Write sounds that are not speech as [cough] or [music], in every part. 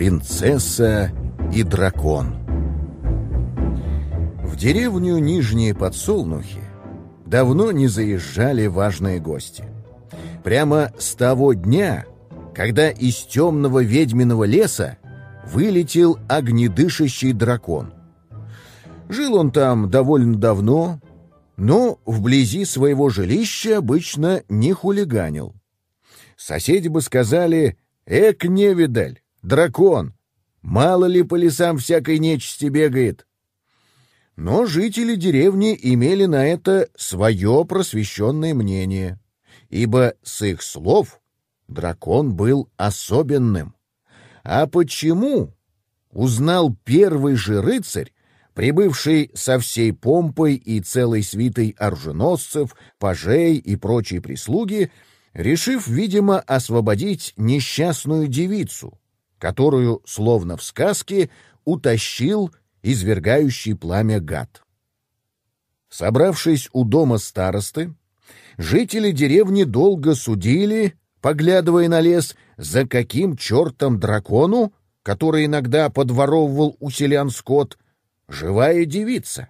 Принцесса и дракон В деревню Нижние Подсолнухи давно не заезжали важные гости. Прямо с того дня, когда из темного ведьминого леса вылетел огнедышащий дракон. Жил он там довольно давно, но вблизи своего жилища обычно не хулиганил. Соседи бы сказали «Эк, невидаль, дракон, мало ли по лесам всякой нечисти бегает». Но жители деревни имели на это свое просвещенное мнение, ибо с их слов дракон был особенным. А почему? Узнал первый же рыцарь, прибывший со всей помпой и целой свитой оруженосцев, пажей и прочей прислуги, решив, видимо, освободить несчастную девицу, которую, словно в сказке, утащил извергающий пламя гад. Собравшись у дома старосты, жители деревни долго судили, поглядывая на лес, за каким чертом дракону, который иногда подворовывал у селян скот, живая девица.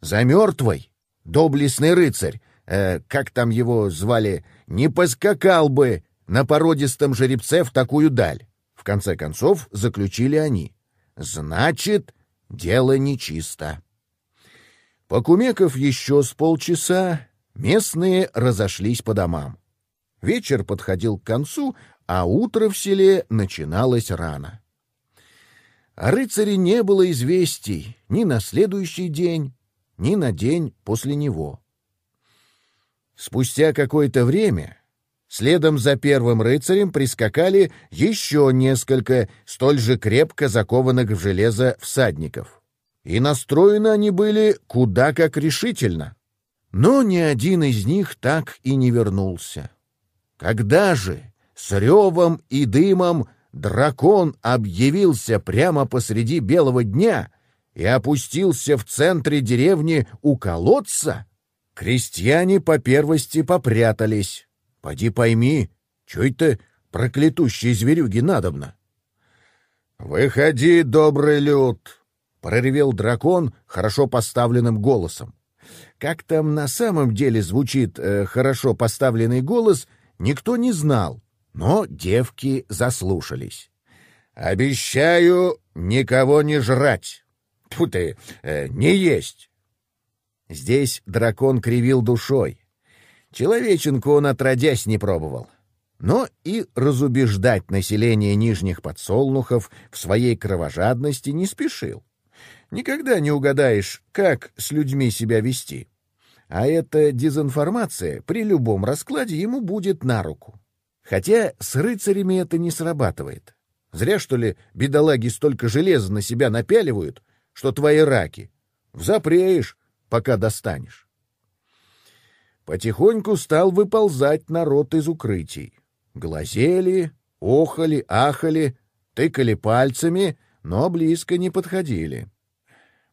За мертвой доблестный рыцарь, э, как там его звали, не поскакал бы на породистом жеребце в такую даль. Конце концов, заключили они. Значит, дело нечисто. Покумеков еще с полчаса, местные разошлись по домам. Вечер подходил к концу, а утро в селе начиналось рано. О рыцаре не было известий ни на следующий день, ни на день после него. Спустя какое-то время следом за первым рыцарем прискакали еще несколько столь же крепко закованных в железо всадников. И настроены они были куда как решительно. Но ни один из них так и не вернулся. Когда же с ревом и дымом дракон объявился прямо посреди белого дня и опустился в центре деревни у колодца, крестьяне по первости попрятались. Поди пойми, что это проклятущие зверюги надобно? «Выходи, добрый люд!» — проревел дракон хорошо поставленным голосом. Как там на самом деле звучит э, хорошо поставленный голос, никто не знал, но девки заслушались. «Обещаю никого не жрать. Тьфу ты, э, не есть!» Здесь дракон кривил душой. Человеченку он отродясь не пробовал. Но и разубеждать население нижних подсолнухов в своей кровожадности не спешил. Никогда не угадаешь, как с людьми себя вести. А эта дезинформация при любом раскладе ему будет на руку. Хотя с рыцарями это не срабатывает. Зря, что ли, бедолаги столько железа на себя напяливают, что твои раки. Взапреешь, пока достанешь. Потихоньку стал выползать народ из укрытий. Глазели, охали, ахали, тыкали пальцами, но близко не подходили.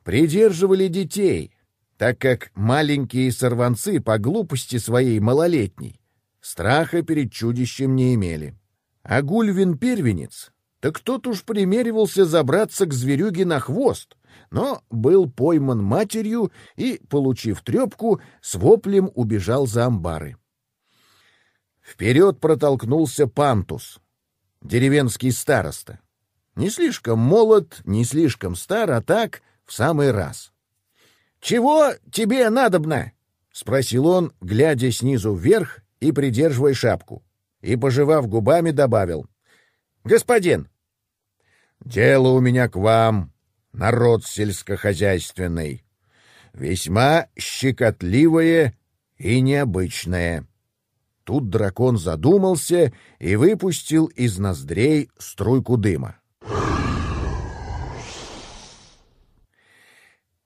Придерживали детей, так как маленькие сорванцы по глупости своей малолетней страха перед чудищем не имели. А Гульвин-первенец, так тот уж примеривался забраться к зверюге на хвост, но был пойман матерью и, получив трепку, с воплем убежал за амбары. Вперед протолкнулся Пантус, деревенский староста. Не слишком молод, не слишком стар, а так в самый раз. «Чего тебе надобно?» — спросил он, глядя снизу вверх и придерживая шапку. И, пожевав губами, добавил. «Господин!» «Дело у меня к вам, народ сельскохозяйственный. Весьма щекотливое и необычное». Тут дракон задумался и выпустил из ноздрей струйку дыма.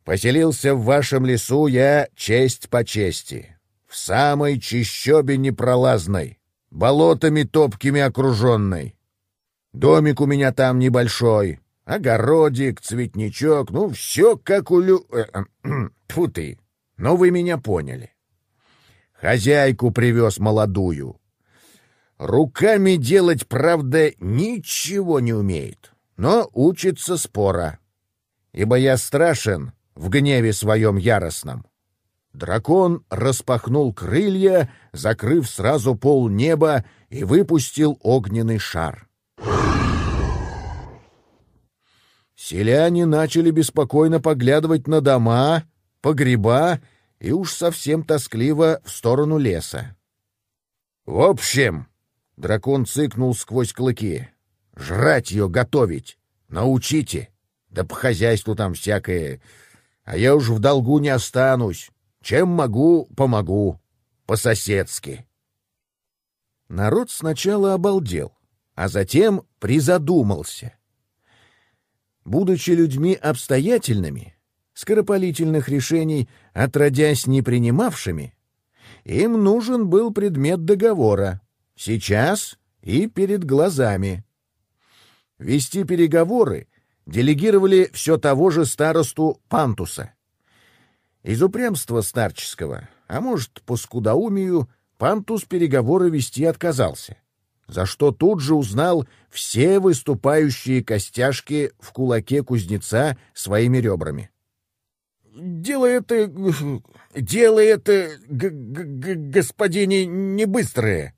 Поселился в вашем лесу я честь по чести, в самой чищобе непролазной, болотами топкими окруженной. Домик у меня там небольшой, огородик, цветничок, ну, все как у лю... Э, Тьфу ты, ну вы меня поняли. Хозяйку привез молодую. Руками делать, правда, ничего не умеет, но учится спора. Ибо я страшен в гневе своем яростном. Дракон распахнул крылья, закрыв сразу пол неба, и выпустил огненный шар. Селяне начали беспокойно поглядывать на дома, погреба и уж совсем тоскливо в сторону леса. «В общем...» — дракон цыкнул сквозь клыки. «Жрать ее готовить! Научите! Да по хозяйству там всякое! А я уж в долгу не останусь! Чем могу, помогу! По-соседски!» Народ сначала обалдел, а затем призадумался. Будучи людьми обстоятельными, скоропалительных решений отродясь не принимавшими, им нужен был предмет договора, сейчас и перед глазами. Вести переговоры делегировали все того же старосту Пантуса. Из упрямства старческого, а может, по скудоумию, Пантус переговоры вести отказался, за что тут же узнал все выступающие костяшки в кулаке кузнеца своими ребрами. «Дело это... дело это, господине, не быстрое»,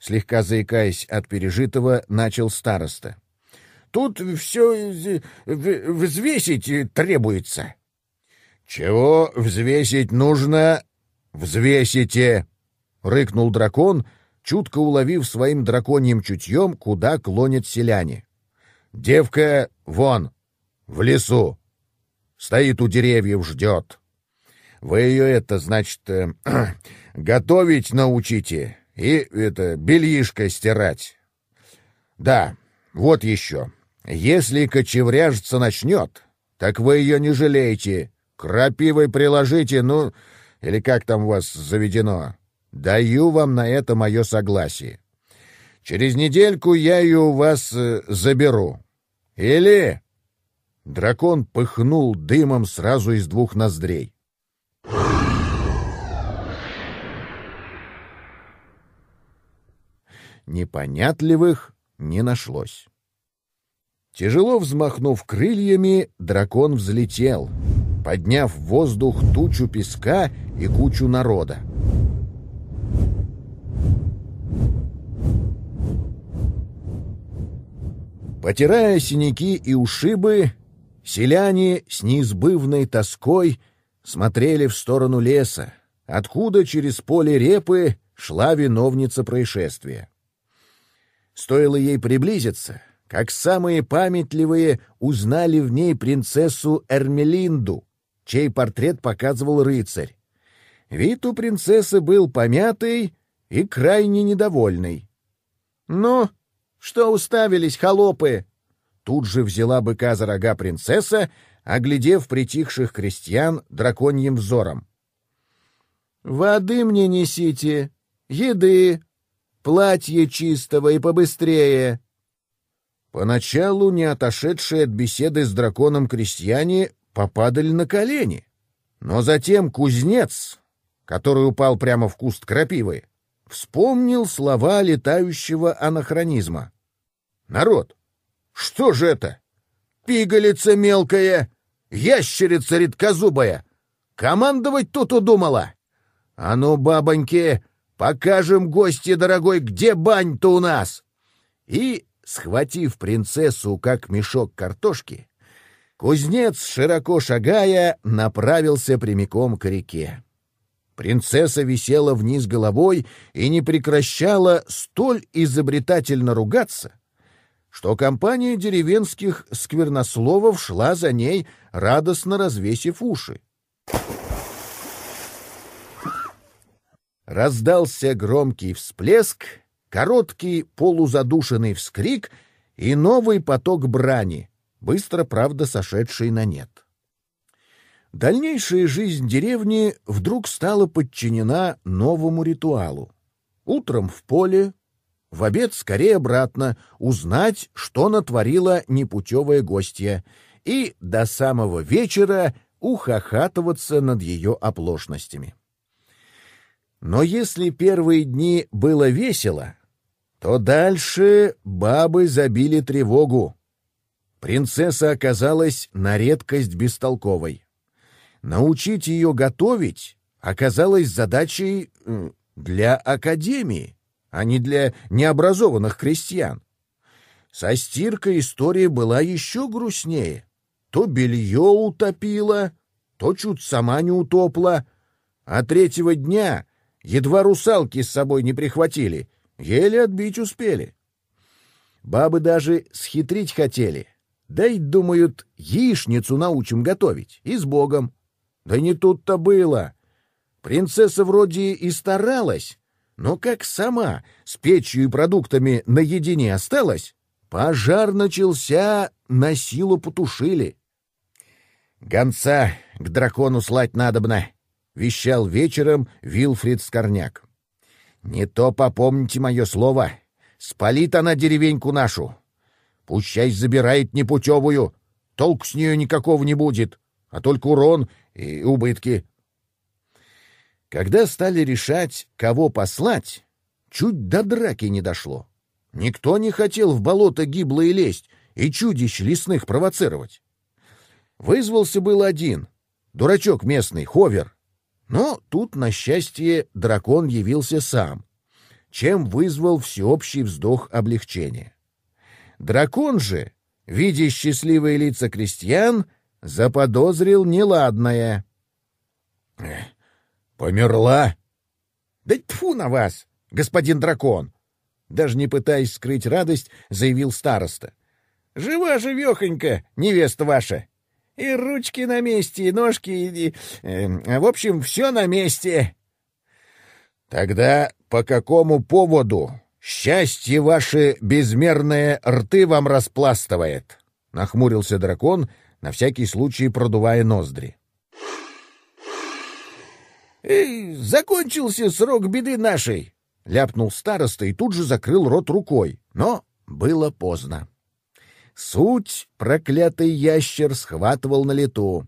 слегка заикаясь от пережитого, начал староста. «Тут все взвесить требуется». «Чего взвесить нужно, взвесите!» — рыкнул дракон, чутко уловив своим драконьим чутьем, куда клонят селяне. «Девка вон, в лесу, стоит у деревьев, ждет. Вы ее это, значит, э, [clears throat] готовить научите и это бельишко стирать. Да, вот еще. Если кочевряжиться начнет, так вы ее не жалейте, крапивой приложите, ну, или как там у вас заведено, Даю вам на это мое согласие. Через недельку я ее у вас э, заберу. Или...» Дракон пыхнул дымом сразу из двух ноздрей. Непонятливых не нашлось. Тяжело взмахнув крыльями, дракон взлетел, подняв в воздух тучу песка и кучу народа. Потирая синяки и ушибы, селяне с неизбывной тоской смотрели в сторону леса, откуда через поле репы шла виновница происшествия. Стоило ей приблизиться, как самые памятливые узнали в ней принцессу Эрмелинду, чей портрет показывал рыцарь. Вид у принцессы был помятый и крайне недовольный. «Ну, что уставились, холопы?» Тут же взяла быка за рога принцесса, оглядев притихших крестьян драконьим взором. «Воды мне несите, еды, платье чистого и побыстрее». Поначалу не отошедшие от беседы с драконом крестьяне попадали на колени, но затем кузнец, который упал прямо в куст крапивы, вспомнил слова летающего анахронизма. «Народ, что же это? Пигалица мелкая, ящерица редкозубая. Командовать тут удумала? А ну, бабоньки, покажем гости дорогой, где бань-то у нас!» И, схватив принцессу как мешок картошки, кузнец, широко шагая, направился прямиком к реке. Принцесса висела вниз головой и не прекращала столь изобретательно ругаться, что компания деревенских сквернословов шла за ней, радостно развесив уши. Раздался громкий всплеск, короткий полузадушенный вскрик и новый поток брани, быстро, правда, сошедший на нет. Дальнейшая жизнь деревни вдруг стала подчинена новому ритуалу. Утром в поле, в обед скорее обратно, узнать, что натворила непутевая гостья, и до самого вечера ухахатываться над ее оплошностями. Но если первые дни было весело, то дальше бабы забили тревогу. Принцесса оказалась на редкость бестолковой. Научить ее готовить оказалось задачей для академии, а не для необразованных крестьян. Со стиркой история была еще грустнее. То белье утопила, то чуть сама не утопла, а третьего дня едва русалки с собой не прихватили, еле отбить успели. Бабы даже схитрить хотели. Да и, думают, яичницу научим готовить, и с Богом. Да не тут-то было. Принцесса вроде и старалась, но как сама с печью и продуктами наедине осталась, пожар начался, на силу потушили. «Гонца к дракону слать надобно», — вещал вечером Вилфрид Скорняк. «Не то попомните мое слово. Спалит она деревеньку нашу. Пущай забирает непутевую. Толк с нее никакого не будет, а только урон и убытки. Когда стали решать, кого послать, чуть до драки не дошло. Никто не хотел в болото гиблое лезть и чудищ лесных провоцировать. Вызвался был один, дурачок местный, Ховер. Но тут, на счастье, дракон явился сам, чем вызвал всеобщий вздох облегчения. Дракон же, видя счастливые лица крестьян, заподозрил неладное. «Померла?» «Да тьфу на вас, господин дракон!» Даже не пытаясь скрыть радость, заявил староста. «Жива-живехонька, невеста ваша! И ручки на месте, и ножки, и... Э, в общем, все на месте!» «Тогда по какому поводу счастье ваше безмерное рты вам распластывает?» — нахмурился дракон, на всякий случай продувая ноздри. «Эй, закончился срок беды нашей!» — ляпнул староста и тут же закрыл рот рукой. Но было поздно. Суть проклятый ящер схватывал на лету.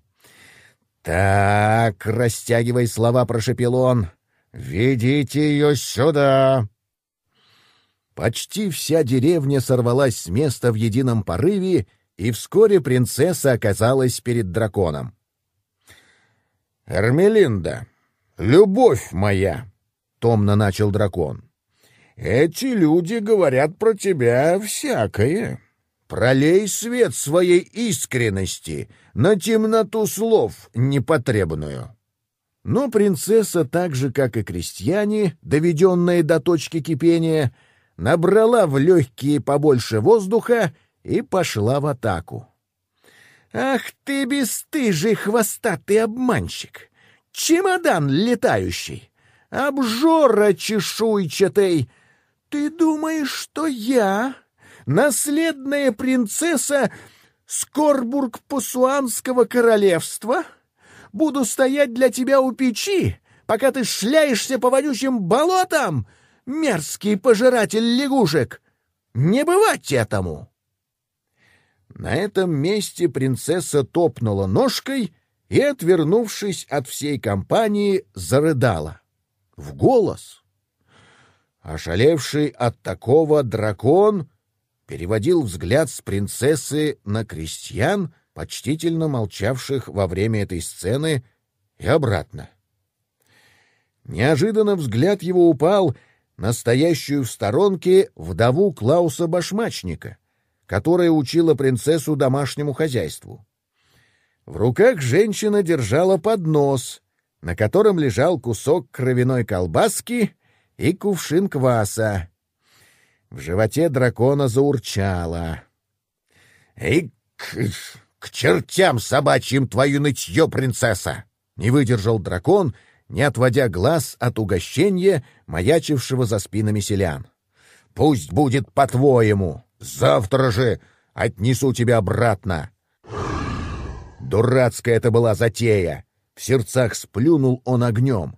«Так, растягивай слова, — прошепел он, — ведите ее сюда!» Почти вся деревня сорвалась с места в едином порыве, и вскоре принцесса оказалась перед драконом. «Эрмелинда, «Любовь моя!» — томно начал дракон. «Эти люди говорят про тебя всякое. Пролей свет своей искренности на темноту слов непотребную». Но принцесса, так же, как и крестьяне, доведенные до точки кипения, набрала в легкие побольше воздуха и пошла в атаку. «Ах ты, бесстыжий хвостатый обманщик! чемодан летающий, обжора чешуйчатый. Ты думаешь, что я, наследная принцесса Скорбург-Пусуанского королевства, буду стоять для тебя у печи, пока ты шляешься по вонючим болотам, мерзкий пожиратель лягушек? Не бывать этому!» На этом месте принцесса топнула ножкой и, отвернувшись от всей компании, зарыдала. В голос. Ошалевший от такого дракон переводил взгляд с принцессы на крестьян, почтительно молчавших во время этой сцены, и обратно. Неожиданно взгляд его упал на стоящую в сторонке вдову Клауса Башмачника, которая учила принцессу домашнему хозяйству. В руках женщина держала поднос, на котором лежал кусок кровяной колбаски и кувшин кваса. В животе дракона заурчало. «Эй, к, к чертям собачьим твою нытье, принцесса!» Не выдержал дракон, не отводя глаз от угощения, маячившего за спинами селян. «Пусть будет по-твоему! Завтра же отнесу тебя обратно!» Дурацкая это была затея. В сердцах сплюнул он огнем.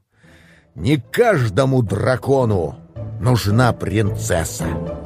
Не каждому дракону нужна принцесса.